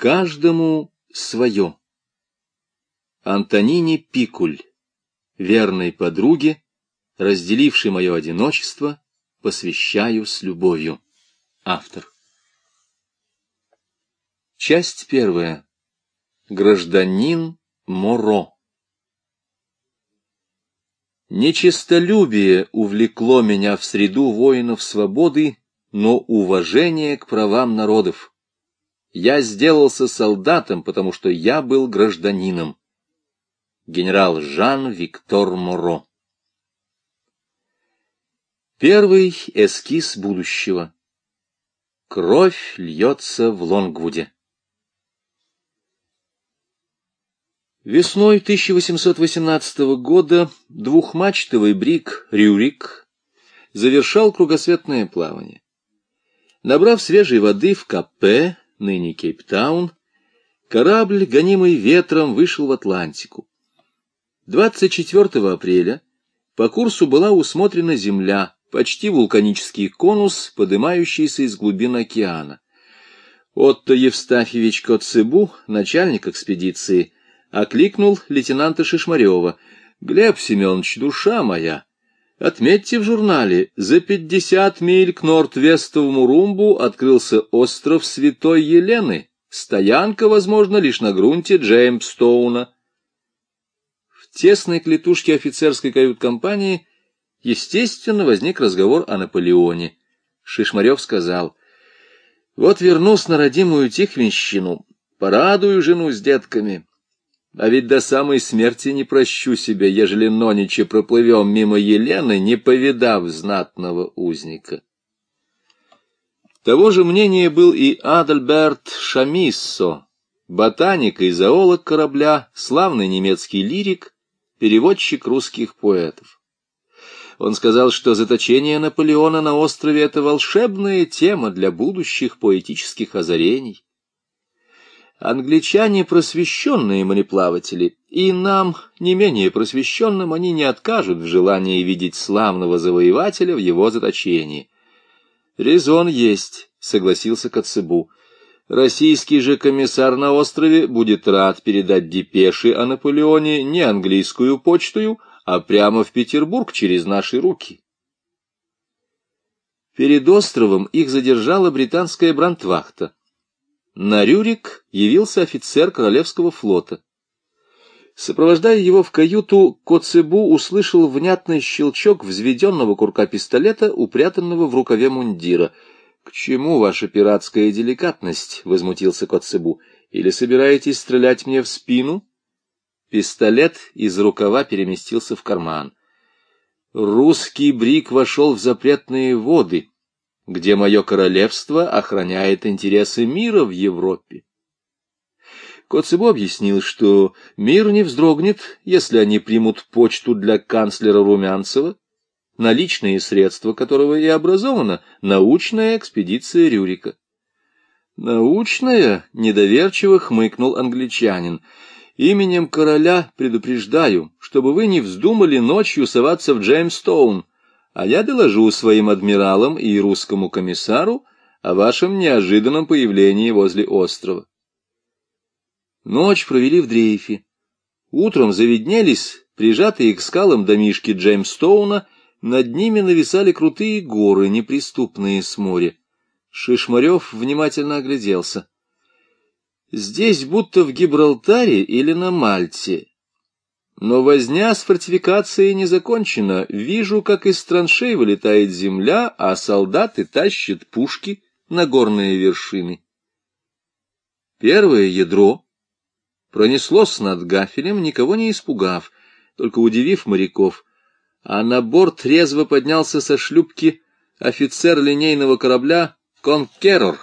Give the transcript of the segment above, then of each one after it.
Каждому свое. Антонине Пикуль, верной подруге, разделившей мое одиночество, посвящаю с любовью. Автор. Часть первая. Гражданин Моро. Нечистолюбие увлекло меня в среду воинов свободы, но уважение к правам народов. Я сделался солдатом, потому что я был гражданином. Генерал Жан-Виктор Моро Первый эскиз будущего. Кровь льется в Лонгвуде. Весной 1818 года двухмачтовый брик «Рюрик» завершал кругосветное плавание. Набрав свежей воды в Капе, ныне Кейптаун, корабль, гонимый ветром, вышел в Атлантику. 24 апреля по курсу была усмотрена Земля, почти вулканический конус, поднимающийся из глубин океана. Отто Евстафьевич Коцебу, начальник экспедиции, окликнул лейтенанта Шишмарева. «Глеб Семенович, душа моя, отметьте в журнале, за пятьдесят миль к норд-весту в Мурумбу открылся остров Святой Елены. Стоянка, возможно, лишь на грунте Джеймстоуна». В тесной клетушке офицерской кают-компании естественно возник разговор о Наполеоне. Шишмарев сказал, «Вот вернусь на родимую Тихвинщину, порадую жену с детками». А ведь до самой смерти не прощу себя, ежели нониче проплывем мимо Елены, не повидав знатного узника. Того же мнения был и Адальберт Шамиссо, ботаник и зоолог корабля, славный немецкий лирик, переводчик русских поэтов. Он сказал, что заточение Наполеона на острове — это волшебная тема для будущих поэтических озарений. Англичане — просвещенные мореплаватели, и нам, не менее просвещенным, они не откажут в желании видеть славного завоевателя в его заточении. «Резон есть», — согласился Коцебу. «Российский же комиссар на острове будет рад передать депеши о Наполеоне не английскую почтою, а прямо в Петербург через наши руки». Перед островом их задержала британская брандвахта. На Рюрик явился офицер Королевского флота. Сопровождая его в каюту, Коцебу услышал внятный щелчок взведенного курка пистолета, упрятанного в рукаве мундира. — К чему ваша пиратская деликатность? — возмутился Коцебу. — Или собираетесь стрелять мне в спину? Пистолет из рукава переместился в карман. Русский брик вошел в запретные воды где мое королевство охраняет интересы мира в Европе. Коцебу объяснил, что мир не вздрогнет, если они примут почту для канцлера Румянцева, наличные средства которого и образована научная экспедиция Рюрика. «Научная?» — недоверчиво хмыкнул англичанин. «Именем короля предупреждаю, чтобы вы не вздумали ночью соваться в Джеймстоун а я доложу своим адмиралам и русскому комиссару о вашем неожиданном появлении возле острова. Ночь провели в дрейфе. Утром завиднелись прижатые к скалам домишки Джеймстоуна, над ними нависали крутые горы, неприступные с моря. Шишмарев внимательно огляделся. Здесь будто в Гибралтаре или на Мальте, но возня с фортификацией не закончена. Вижу, как из траншей вылетает земля, а солдаты тащат пушки на горные вершины. Первое ядро пронеслось над гафелем, никого не испугав, только удивив моряков, а на борт резво поднялся со шлюпки офицер линейного корабля «Конкерор».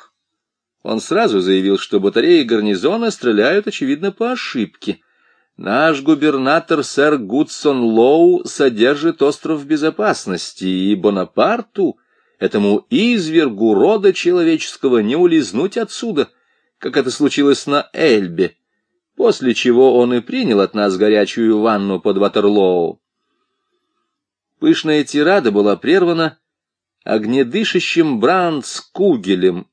Он сразу заявил, что батареи гарнизона стреляют, очевидно, по ошибке — Наш губернатор сэр Гудсон Лоу содержит остров безопасности, и Бонапарту, этому извергу рода человеческого, не улизнуть отсюда, как это случилось на Эльбе, после чего он и принял от нас горячую ванну под Ватерлоу. Пышная тирада была прервана огнедышащим Брандскугелем,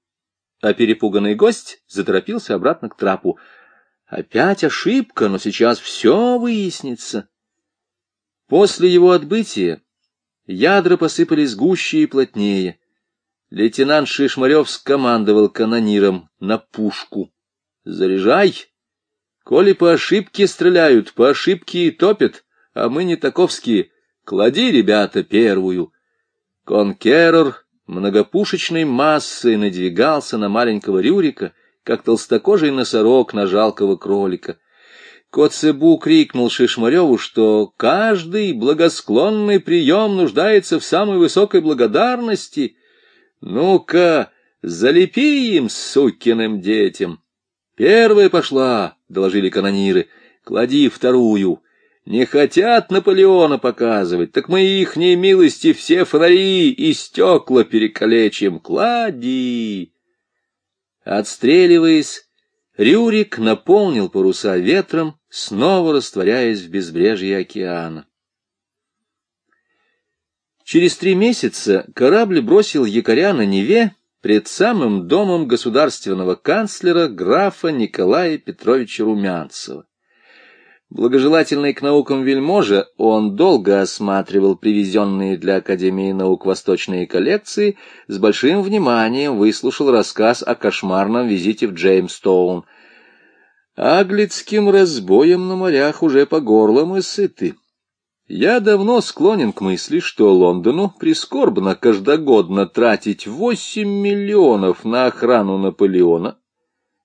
а перепуганный гость заторопился обратно к трапу. Опять ошибка, но сейчас все выяснится. После его отбытия ядра посыпались гуще и плотнее. Лейтенант Шишмарев скомандовал канониром на пушку. «Заряжай! Коли по ошибке стреляют, по ошибке и топят, а мы не таковские. Клади, ребята, первую!» Конкерор многопушечной массой надвигался на маленького Рюрика, как толстокожий носорог на жалкого кролика. Коцебу крикнул Шишмареву, что каждый благосклонный прием нуждается в самой высокой благодарности. «Ну-ка, залепи им, сукиным детям!» «Первая пошла», — доложили канониры, — «клади вторую». Не хотят Наполеона показывать, так мы ихней милости все фонари и стекла перекалечим. Клади! Отстреливаясь, Рюрик наполнил паруса ветром, снова растворяясь в безбрежье океана. Через три месяца корабль бросил якоря на Неве пред самым домом государственного канцлера графа Николая Петровича Румянцева. Благожелательный к наукам вельможа, он долго осматривал привезенные для Академии наук восточные коллекции, с большим вниманием выслушал рассказ о кошмарном визите в Джеймстоун. Аглицким разбоем на морях уже по горло мы сыты. Я давно склонен к мысли, что Лондону прискорбно каждогодно тратить восемь миллионов на охрану Наполеона,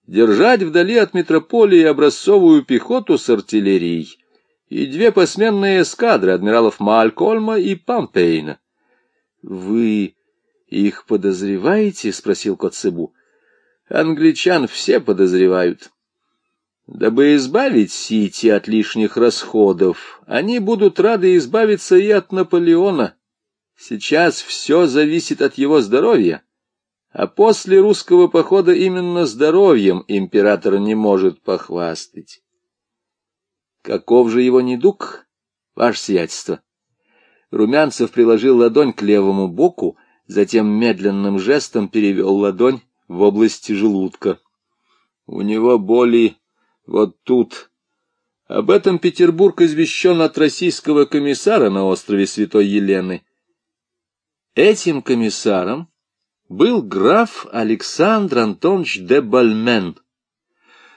держать вдали от метрополии образцовую пехоту с артиллерией и две посменные эскадры адмиралов Малькольма и Пампейна. — Вы их подозреваете? — спросил Коцебу. — Англичан все подозревают. Дабы избавить Сити от лишних расходов, они будут рады избавиться и от Наполеона. Сейчас все зависит от его здоровья. А после русского похода именно здоровьем император не может похвастать. Каков же его недуг, ваше сиятельство? Румянцев приложил ладонь к левому боку, затем медленным жестом перевел ладонь в область желудка. У него боли вот тут. Об этом Петербург извещен от российского комиссара на острове Святой Елены. Этим комиссаром был граф Александр Антонович де Бальмен.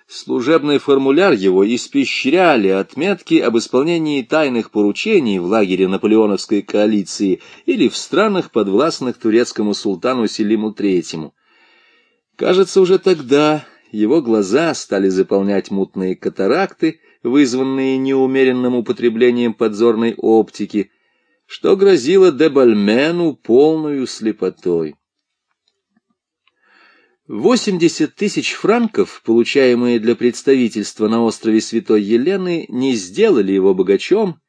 Служебный формуляр его испещряли отметки об исполнении тайных поручений в лагере наполеоновской коалиции или в странах, подвластных турецкому султану Селиму III. Кажется, уже тогда его глаза стали заполнять мутные катаракты, вызванные неумеренным употреблением подзорной оптики, что грозило Дебальмену полную слепотой. 80 тысяч франков, получаемые для представительства на острове Святой Елены, не сделали его богачом,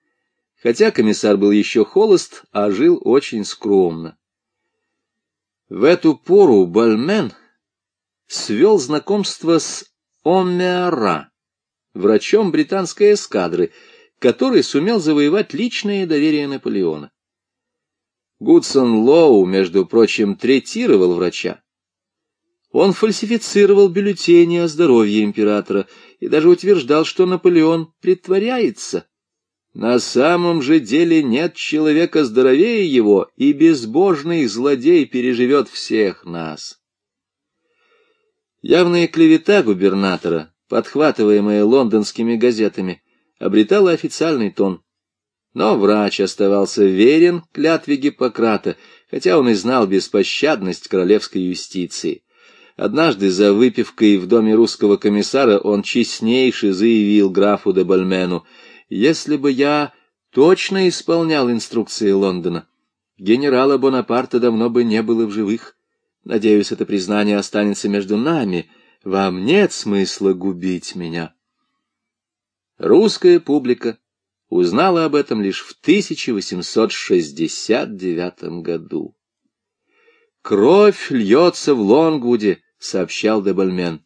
хотя комиссар был еще холост, а жил очень скромно. В эту пору Бальмен свел знакомство с Омеара, врачом британской эскадры, который сумел завоевать личное доверие Наполеона. Гудсон Лоу, между прочим, третировал врача, он фальсифицировал бюллетени о здоровье императора и даже утверждал, что Наполеон притворяется. На самом же деле нет человека здоровее его, и безбожный злодей переживет всех нас. Явная клевета губернатора, подхватываемая лондонскими газетами, обретала официальный тон. Но врач оставался верен клятве Гиппократа, хотя он и знал беспощадность королевской юстиции. Однажды за выпивкой в доме русского комиссара он честнейше заявил графу де Бальмену, «Если бы я точно исполнял инструкции Лондона, генерала Бонапарта давно бы не было в живых. Надеюсь, это признание останется между нами. Вам нет смысла губить меня». Русская публика узнала об этом лишь в 1869 году. Кровь льется в Лонгвуде, сообщал Дебальмен.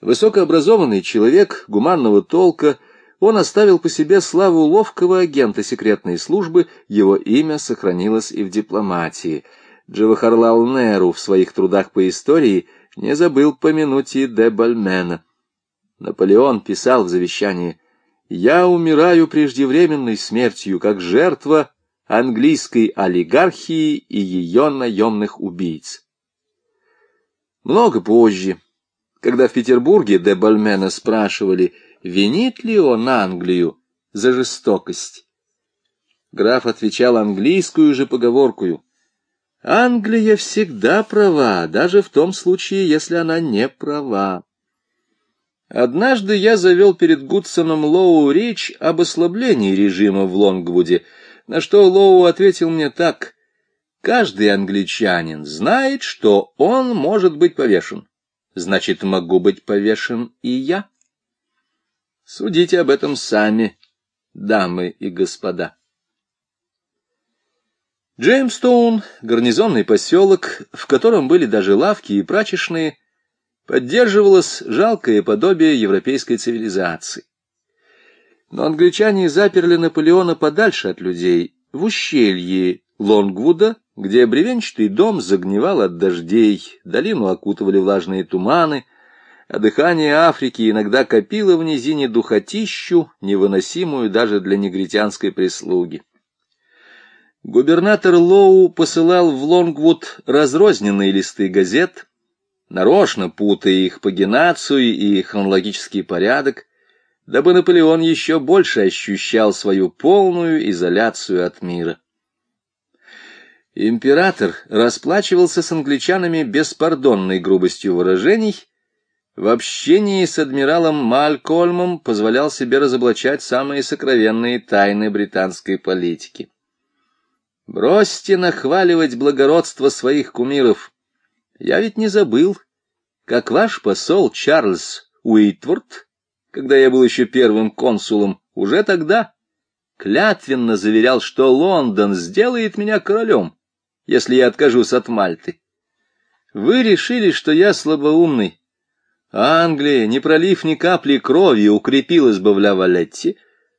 Высокообразованный человек гуманного толка, он оставил по себе славу ловкого агента секретной службы, его имя сохранилось и в дипломатии. Джавахарлал Неру в своих трудах по истории не забыл помянуть и де Бальмена. Наполеон писал в завещании «Я умираю преждевременной смертью, как жертва английской олигархии и ее наемных убийц». Много позже, когда в Петербурге де Бальмена спрашивали, винит ли он Англию за жестокость, граф отвечал английскую же поговоркую «Англия всегда права, даже в том случае, если она не права». Однажды я завел перед Гудсоном Лоу речь об ослаблении режима в Лонгвуде, на что Лоу ответил мне так. «Каждый англичанин знает, что он может быть повешен. Значит, могу быть повешен и я». Судите об этом сами, дамы и господа. Джеймстоун — гарнизонный поселок, в котором были даже лавки и прачечные, поддерживалось жалкое подобие европейской цивилизации. Но англичане заперли Наполеона подальше от людей, в ущелье Лонгвуда, где бревенчатый дом загнивал от дождей, долину окутывали влажные туманы, а дыхание Африки иногда копило в низине духотищу, невыносимую даже для негритянской прислуги. Губернатор Лоу посылал в Лонгвуд разрозненные листы газет, нарочно путая их пагинацию и хронологический порядок, дабы Наполеон еще больше ощущал свою полную изоляцию от мира. Император расплачивался с англичанами беспардонной грубостью выражений, в общении с адмиралом Малькольмом позволял себе разоблачать самые сокровенные тайны британской политики. Бросьте нахваливать благородство своих кумиров. Я ведь не забыл, как ваш посол Чарльз Уитворд, когда я был еще первым консулом, уже тогда клятвенно заверял, что Лондон сделает меня королем, если я откажусь от Мальты. Вы решили, что я слабоумный. Англия, не пролив ни капли крови, укрепилась бы в Лавалетте,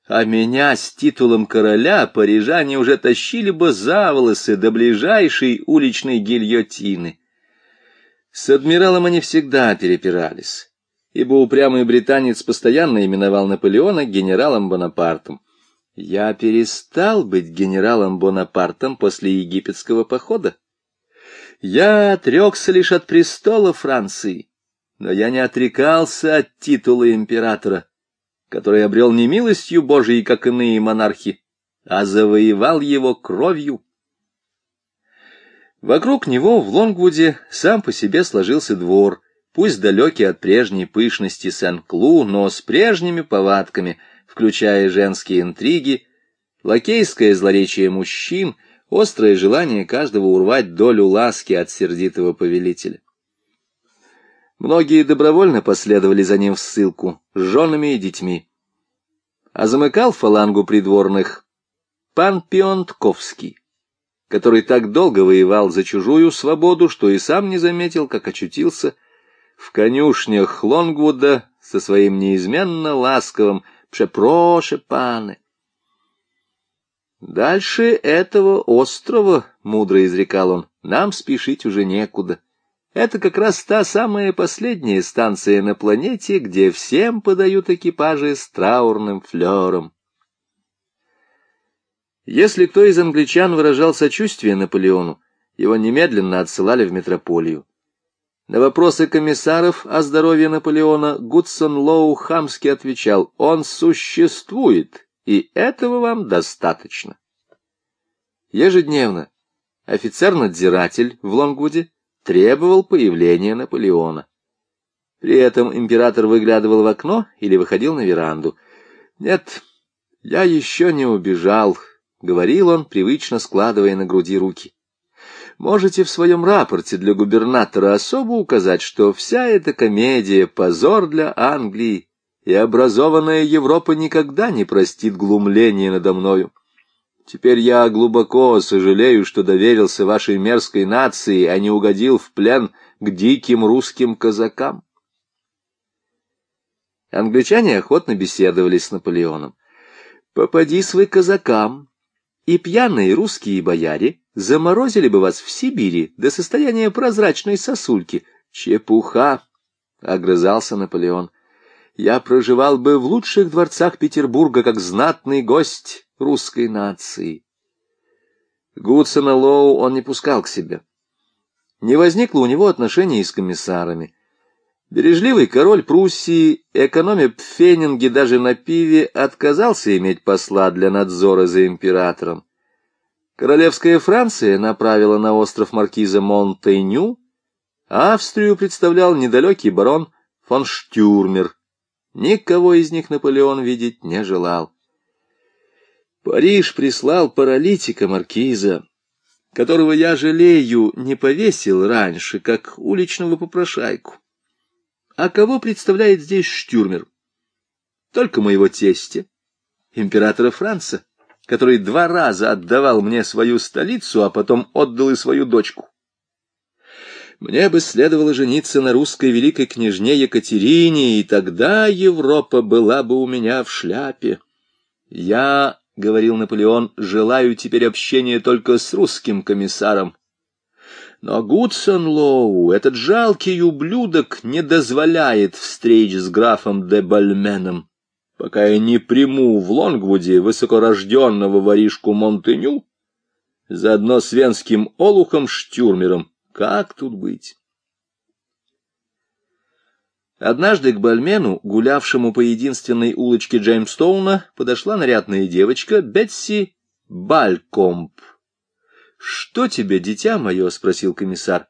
а меня с титулом короля парижане уже тащили бы за волосы до ближайшей уличной гильотины. С адмиралом они всегда перепирались, ибо упрямый британец постоянно именовал Наполеона генералом Бонапартом. Я перестал быть генералом Бонапартом после египетского похода. Я отрекся лишь от престола Франции, но я не отрекался от титула императора который обрел не милостью Божией, как иные монархи, а завоевал его кровью. Вокруг него в Лонгвуде сам по себе сложился двор, пусть далекий от прежней пышности Сен-Клу, но с прежними повадками, включая женские интриги, лакейское злоречие мужчин, острое желание каждого урвать долю ласки от сердитого повелителя. Многие добровольно последовали за ним в ссылку, с женами и детьми. А замыкал фалангу придворных пан Пионтковский, который так долго воевал за чужую свободу, что и сам не заметил, как очутился в конюшнях Лонгвуда со своим неизменно ласковым «Пшепроше, паны». «Дальше этого острова, — мудро изрекал он, — нам спешить уже некуда». Это как раз та самая последняя станция на планете, где всем подают экипажи с траурным флером. Если кто из англичан выражал сочувствие Наполеону, его немедленно отсылали в метрополию. На вопросы комиссаров о здоровье Наполеона Гудсон Лоу хамски отвечал, «Он существует, и этого вам достаточно». Ежедневно офицер-надзиратель в Лонгвуде требовал появления Наполеона. При этом император выглядывал в окно или выходил на веранду. «Нет, я еще не убежал», — говорил он, привычно складывая на груди руки. «Можете в своем рапорте для губернатора особо указать, что вся эта комедия — позор для Англии, и образованная Европа никогда не простит глумления надо мною. Теперь я глубоко сожалею, что доверился вашей мерзкой нации, а не угодил в плен к диким русским казакам. Англичане охотно беседовали с Наполеоном. «Попадись вы казакам, и пьяные русские бояре заморозили бы вас в Сибири до состояния прозрачной сосульки. Чепуха, — огрызался Наполеон. Я проживал бы в лучших дворцах Петербурга как знатный гость русской нации. Гудсона Лоу он не пускал к себе. Не возникло у него отношений с комиссарами. Бережливый король Пруссии, экономя пфенинги даже на пиве, отказался иметь посла для надзора за императором. Королевская Франция направила на остров маркиза Монтеню, Австрию представлял недалекий барон фон Штюрмер. Никого из них Наполеон видеть не желал. Париж прислал паралитика маркиза, которого я жалею не повесил раньше, как уличного попрошайку. А кого представляет здесь Штюрмер? Только моего тестя, императора Франца, который два раза отдавал мне свою столицу, а потом отдал и свою дочку. Мне бы следовало жениться на русской великой княжне Екатерине, и тогда Европа была бы у меня в шляпе. Я, — говорил Наполеон, — желаю теперь общения только с русским комиссаром. Но Гудсон Лоу, этот жалкий ублюдок, не дозволяет встреч с графом де Бальменом, пока я не приму в Лонгвуде высокорожденного воришку Монтеню, заодно с венским олухом Штюрмером, как тут быть? Однажды к Бальмену, гулявшему по единственной улочке Джеймстоуна, подошла нарядная девочка Бетси Балькомп. «Что тебе, дитя мое?» — спросил комиссар.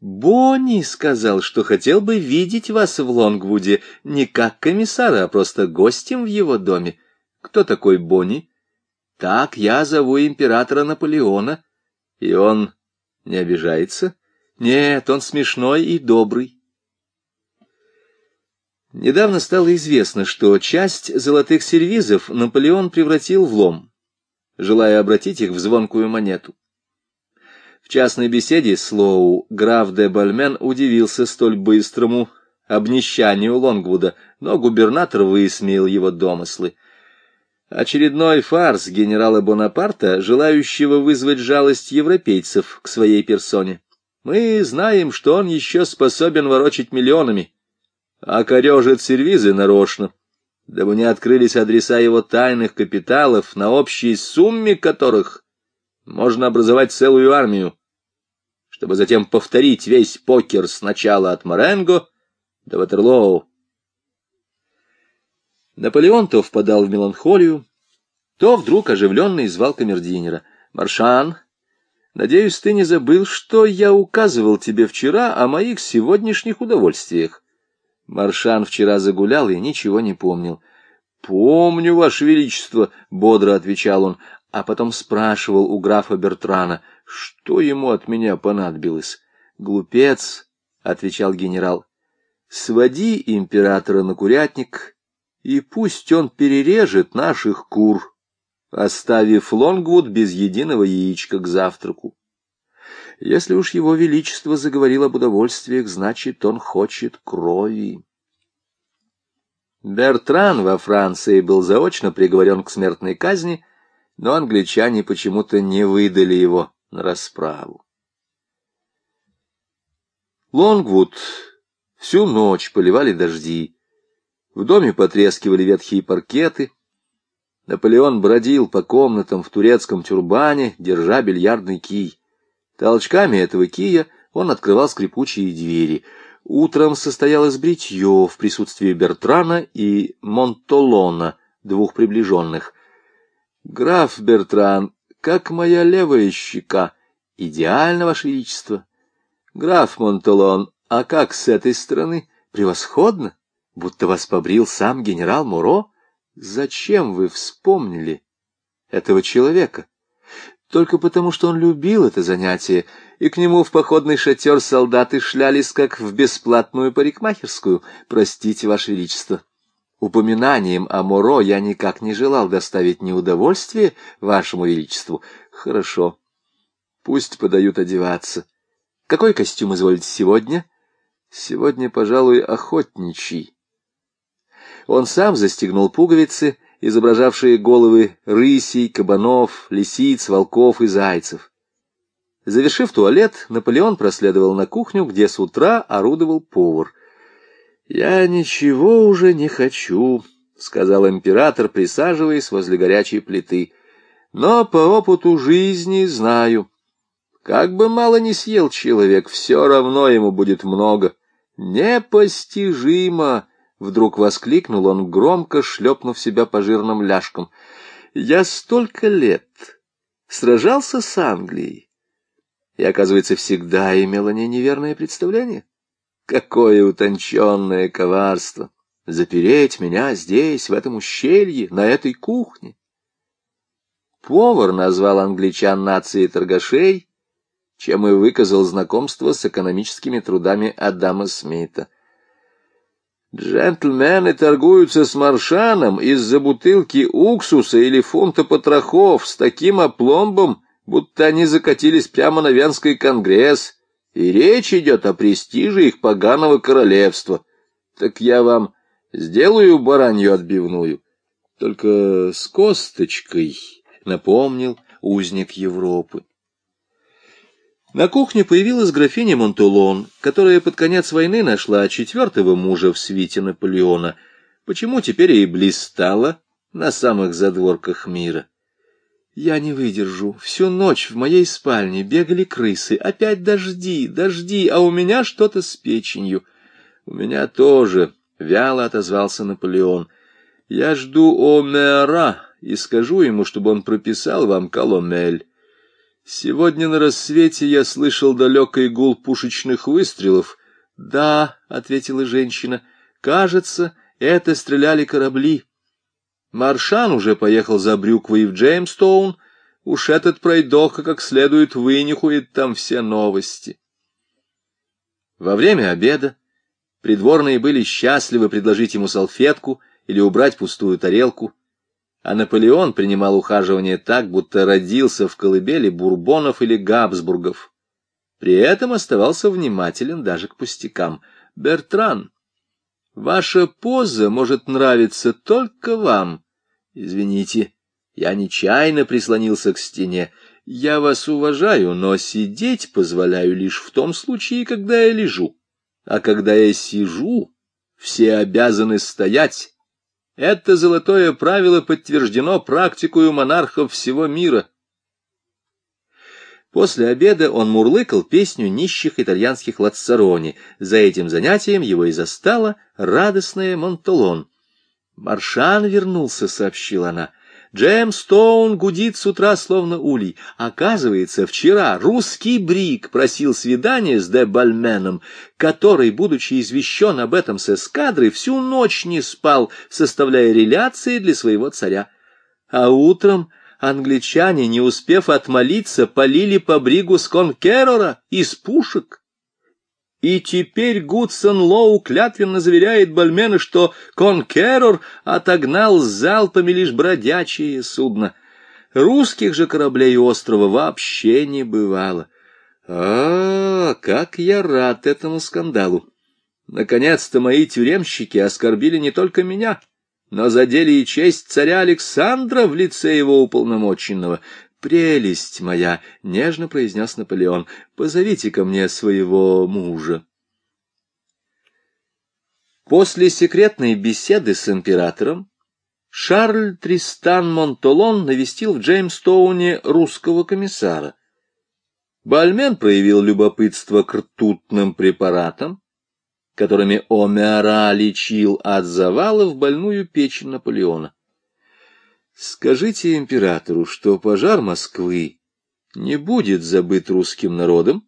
«Бонни сказал, что хотел бы видеть вас в Лонгвуде не как комиссара, а просто гостем в его доме. Кто такой Бонни?» «Так я зову императора Наполеона, и он не обижается? Нет, он смешной и добрый. Недавно стало известно, что часть золотых сервизов Наполеон превратил в лом, желая обратить их в звонкую монету. В частной беседе с Лоу граф де Бальмен удивился столь быстрому обнищанию Лонгвуда, но губернатор высмеял его домыслы. Очередной фарс генерала Бонапарта, желающего вызвать жалость европейцев к своей персоне. Мы знаем, что он еще способен ворочать миллионами, а корежит сервизы нарочно, дабы не открылись адреса его тайных капиталов, на общей сумме которых можно образовать целую армию, чтобы затем повторить весь покер сначала от Маренго до Ватерлоу. Наполеон то впадал в меланхолию, то вдруг оживленный звал камердинера. «Маршан, надеюсь, ты не забыл, что я указывал тебе вчера о моих сегодняшних удовольствиях?» Маршан вчера загулял и ничего не помнил. «Помню, Ваше Величество», — бодро отвечал он, а потом спрашивал у графа Бертрана, что ему от меня понадобилось. «Глупец», — отвечал генерал, — «своди императора на курятник и пусть он перережет наших кур, оставив Лонгвуд без единого яичка к завтраку. Если уж его величество заговорил об удовольствиях, значит, он хочет крови. Бертран во Франции был заочно приговорен к смертной казни, но англичане почему-то не выдали его на расправу. Лонгвуд всю ночь поливали дожди, в доме потрескивали ветхие паркеты. Наполеон бродил по комнатам в турецком тюрбане, держа бильярдный кий. Толчками этого кия он открывал скрипучие двери. Утром состоялось бритье в присутствии Бертрана и Монтолона, двух приближенных. «Граф Бертран, как моя левая щека! Идеально, Ваше Величество!» «Граф Монтолон, а как с этой стороны? Превосходно!» будто вас побрил сам генерал Муро? Зачем вы вспомнили этого человека? Только потому, что он любил это занятие, и к нему в походный шатер солдаты шлялись, как в бесплатную парикмахерскую. Простите, Ваше Величество. Упоминанием о Моро я никак не желал доставить неудовольствие Вашему Величеству. Хорошо. Пусть подают одеваться. Какой костюм изволите сегодня? Сегодня, пожалуй, охотничий. Он сам застегнул пуговицы изображавшие головы рысей, кабанов, лисиц, волков и зайцев. Завершив туалет, Наполеон проследовал на кухню, где с утра орудовал повар. «Я ничего уже не хочу», — сказал император, присаживаясь возле горячей плиты. «Но по опыту жизни знаю. Как бы мало ни съел человек, все равно ему будет много. Непостижимо!» — вдруг воскликнул он, громко шлепнув себя по жирным ляжкам. «Я столько лет сражался с Англией» и, оказывается, всегда имел о ней неверное представление. Какое утонченное коварство! Запереть меня здесь, в этом ущелье, на этой кухне! Повар назвал англичан нацией торгашей, чем и выказал знакомство с экономическими трудами Адама Смита. Джентльмены торгуются с маршаном из-за бутылки уксуса или фунта потрохов с таким опломбом, будто они закатились прямо на Венский конгресс, и речь идет о престиже их поганого королевства. Так я вам сделаю баранью отбивную, только с косточкой, — напомнил узник Европы. На кухне появилась графиня Монтулон, которая под конец войны нашла четвертого мужа в свите Наполеона, почему теперь и блистала на самых задворках мира. Я не выдержу. Всю ночь в моей спальне бегали крысы. Опять дожди, дожди, а у меня что-то с печенью. У меня тоже, — вяло отозвался Наполеон. Я жду Омеара и скажу ему, чтобы он прописал вам коломель. Сегодня на рассвете я слышал далекий гул пушечных выстрелов. — Да, — ответила женщина, — кажется, это стреляли корабли. Маршан уже поехал за Брюквой в Джеймстоун, уж этот пройдоха как следует вынюхует там все новости. Во время обеда придворные были счастливы предложить ему салфетку или убрать пустую тарелку, а Наполеон принимал ухаживание так, будто родился в колыбели бурбонов или габсбургов. При этом оставался внимателен даже к пустякам. «Бертран, Ваша поза может нравиться только вам. Извините, я нечаянно прислонился к стене. Я вас уважаю, но сидеть позволяю лишь в том случае, когда я лежу. А когда я сижу, все обязаны стоять. Это золотое правило подтверждено практикою монархов всего мира. После обеда он мурлыкал песню нищих итальянских лацарони. За этим занятием его и застала радостная Монтолон. «Маршан вернулся», — сообщила она. «Джем Стоун гудит с утра, словно улей. Оказывается, вчера русский брик просил свидания с де Бальменом, который, будучи извещен об этом с эскадры, всю ночь не спал, составляя реляции для своего царя. А утром англичане, не успев отмолиться, полили по бригу с конкерора из пушек. И теперь Гудсон Лоу клятвенно заверяет Бальмена, что конкерор отогнал залпами лишь бродячие судна. Русских же кораблей острова вообще не бывало. А, как я рад этому скандалу! Наконец-то мои тюремщики оскорбили не только меня, но задели и честь царя Александра в лице его уполномоченного. «Прелесть моя!» — нежно произнес Наполеон. «Позовите ко мне своего мужа». После секретной беседы с императором Шарль Тристан Монтолон навестил в Джеймстоуне русского комиссара. Бальмен проявил любопытство к ртутным препаратам, которыми Омеара лечил от завалов больную печень Наполеона. Скажите императору, что пожар Москвы не будет забыт русским народом,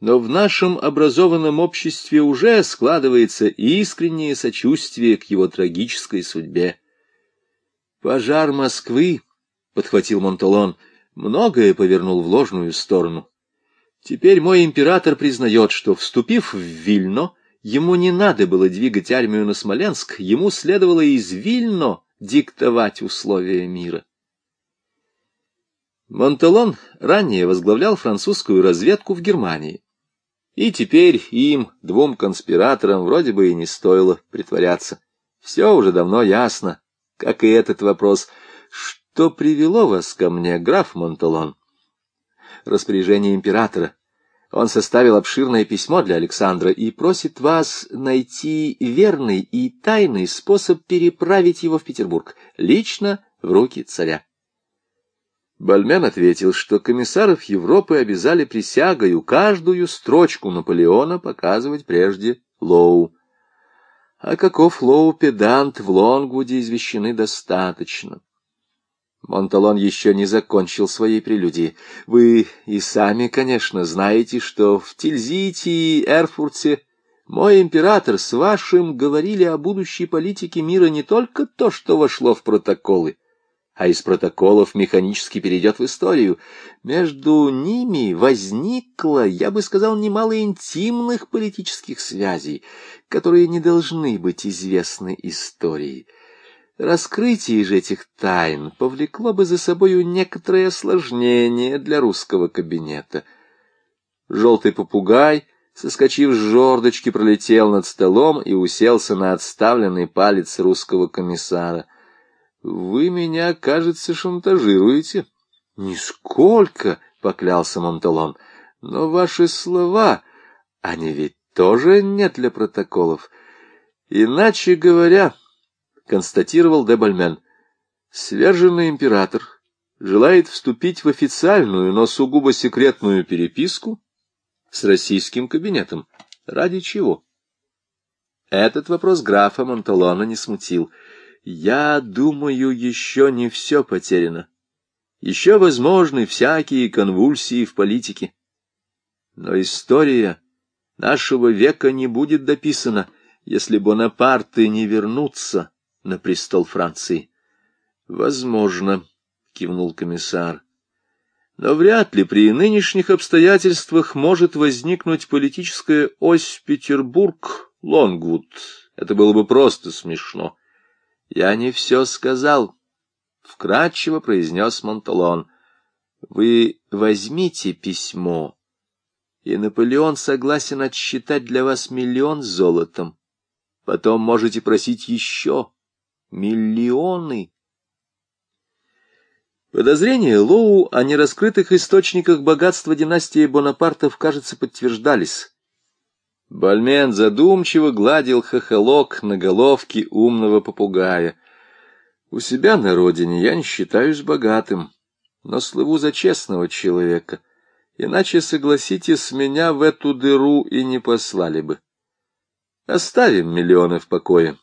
но в нашем образованном обществе уже складывается искреннее сочувствие к его трагической судьбе. «Пожар Москвы», — подхватил Монталон, — многое повернул в ложную сторону. Теперь мой император признает, что, вступив в Вильно, Ему не надо было двигать армию на Смоленск, ему следовало из Вильно диктовать условия мира. Монтелон ранее возглавлял французскую разведку в Германии. И теперь им, двум конспираторам, вроде бы и не стоило притворяться. Все уже давно ясно. как и этот вопрос. Что привело вас ко мне, граф Монталон? Распоряжение императора. Он составил обширное письмо для Александра и просит вас найти верный и тайный способ переправить его в Петербург, лично в руки царя. Бальмен ответил, что комиссаров Европы обязали присягою каждую строчку Наполеона показывать прежде Лоу. А каков Лоу педант в Лонгвуде извещены достаточно. Монталон еще не закончил своей прелюдии. Вы и сами, конечно, знаете, что в Тильзите и Эрфурте мой император с вашим говорили о будущей политике мира не только то, что вошло в протоколы, а из протоколов механически перейдет в историю. Между ними возникло, я бы сказал, немало интимных политических связей, которые не должны быть известны истории. Раскрытие же этих тайн повлекло бы за собою некоторое осложнение для русского кабинета. Желтый попугай, соскочив с жердочки, пролетел над столом и уселся на отставленный палец русского комиссара — вы меня, кажется, шантажируете. Нисколько, поклялся Монталон. Но ваши слова, они ведь тоже нет для протоколов. Иначе говоря, констатировал Дебальмен, сверженный император желает вступить в официальную, но сугубо секретную переписку с российским кабинетом. Ради чего? Этот вопрос графа Монталона не смутил. Я думаю, еще не все потеряно. Еще возможны всякие конвульсии в политике. Но история нашего века не будет дописана, если Бонапарты не вернутся на престол Франции. Возможно, кивнул комиссар. Но вряд ли при нынешних обстоятельствах может возникнуть политическая ось Петербург-Лонгвуд. Это было бы просто смешно. — Я не все сказал, — вкратчиво произнес Монталон. — Вы возьмите письмо, и Наполеон согласен отсчитать для вас миллион золотом. Потом можете просить еще миллионы. Подозрения Лоу о нераскрытых источниках богатства династии Бонапартов, кажется, подтверждались. Бальмен задумчиво гладил хохолок на головке умного попугая. У себя на родине я не считаюсь богатым, но слыву за честного человека, иначе, согласитесь, меня в эту дыру и не послали бы. Оставим миллионы в покое.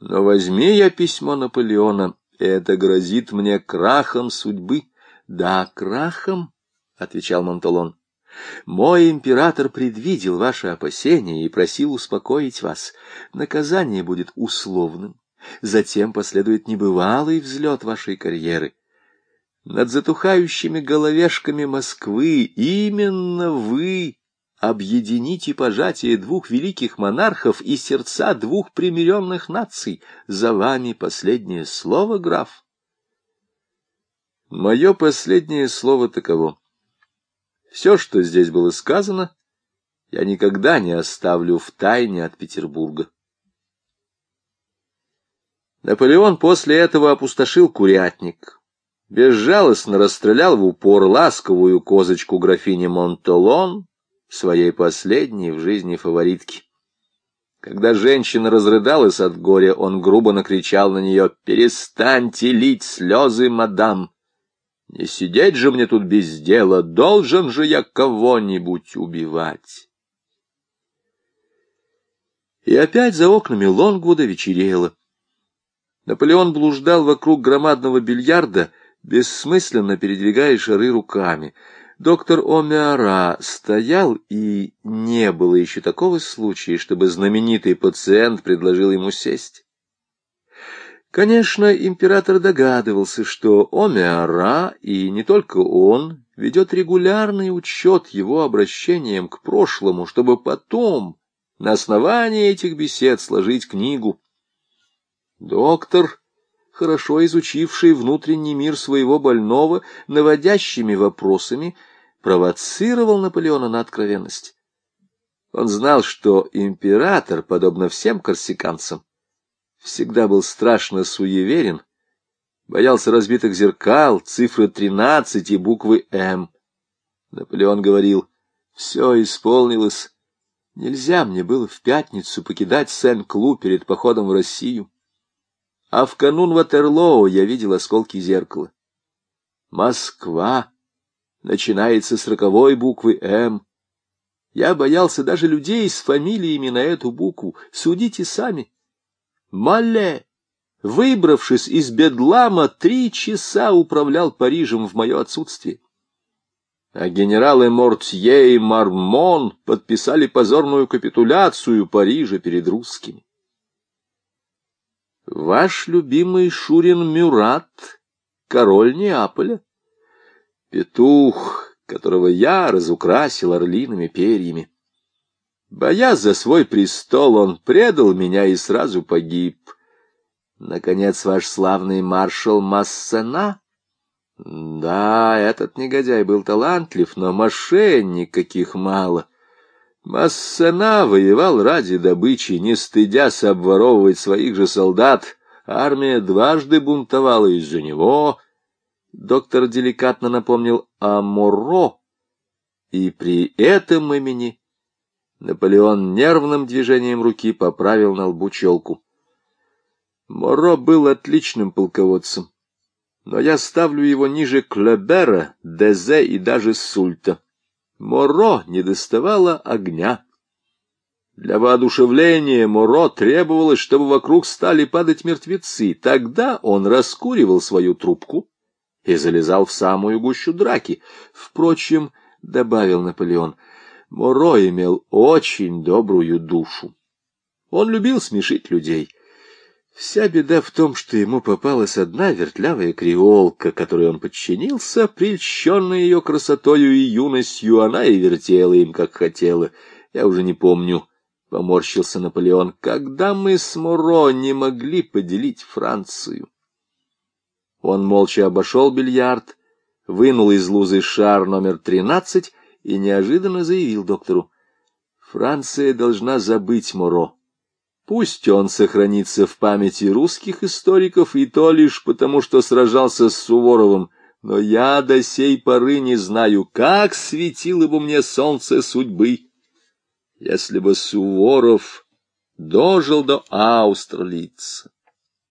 Но возьми я письмо Наполеона, это грозит мне крахом судьбы. — Да, крахом, — отвечал Монталон. Мой император предвидел ваши опасения и просил успокоить вас. Наказание будет условным. Затем последует небывалый взлет вашей карьеры. Над затухающими головешками Москвы именно вы объедините пожатие двух великих монархов и сердца двух примиренных наций. За вами последнее слово, граф. Мое последнее слово таково. Все, что здесь было сказано, я никогда не оставлю в тайне от Петербурга. Наполеон после этого опустошил курятник, безжалостно расстрелял в упор ласковую козочку графини Монтолон, своей последней в жизни фаворитки. Когда женщина разрыдалась от горя, он грубо накричал на нее «Перестаньте лить слезы, мадам! Не сидеть же мне тут без дела, должен же я кого-нибудь убивать. И опять за окнами Лонгвуда вечерело. Наполеон блуждал вокруг громадного бильярда, бессмысленно передвигая шары руками. Доктор Омеара стоял, и не было еще такого случая, чтобы знаменитый пациент предложил ему сесть. Конечно, император догадывался, что Омеара, и не только он, ведет регулярный учет его обращением к прошлому, чтобы потом, на основании этих бесед, сложить книгу. Доктор, хорошо изучивший внутренний мир своего больного, наводящими вопросами, провоцировал Наполеона на откровенность. Он знал, что император, подобно всем корсиканцам, всегда был страшно суеверен, боялся разбитых зеркал, цифры тринадцать и буквы «М». Наполеон говорил, все исполнилось. Нельзя мне было в пятницу покидать Сен-Клу перед походом в Россию. А в канун Ватерлоо я видел осколки зеркала. Москва начинается с роковой буквы «М». Я боялся даже людей с фамилиями на эту букву. Судите сами. Мале, выбравшись из Бедлама, три часа управлял Парижем в мое отсутствие. А генералы Мортье и Мармон подписали позорную капитуляцию Парижа перед русскими. Ваш любимый Шурин Мюрат, король Неаполя, петух, которого я разукрасил орлиными перьями. Боясь за свой престол, он предал меня и сразу погиб. Наконец, ваш славный маршал Массена? Да, этот негодяй был талантлив, но мошенник каких мало. Массена воевал ради добычи, не стыдясь обворовывать своих же солдат. Армия дважды бунтовала из-за него. Доктор деликатно напомнил о Моро, и при этом имени Наполеон нервным движением руки поправил на лбу челку. Моро был отличным полководцем, но я ставлю его ниже Клебера, Дезе и даже Сульта. Моро не доставало огня. Для воодушевления Моро требовалось, чтобы вокруг стали падать мертвецы. Тогда он раскуривал свою трубку и залезал в самую гущу драки. Впрочем, — добавил Наполеон, — Моро имел очень добрую душу. Он любил смешить людей. Вся беда в том, что ему попалась одна вертлявая креолка, которой он подчинился, прельщенная ее красотою и юностью, она и вертела им, как хотела. Я уже не помню, — поморщился Наполеон, — когда мы с Моро не могли поделить Францию. Он молча обошел бильярд, вынул из лузы шар номер тринадцать и неожиданно заявил доктору, «Франция должна забыть Моро. Пусть он сохранится в памяти русских историков, и то лишь потому, что сражался с Суворовым, но я до сей поры не знаю, как светило бы мне солнце судьбы, если бы Суворов дожил до Аустерлица.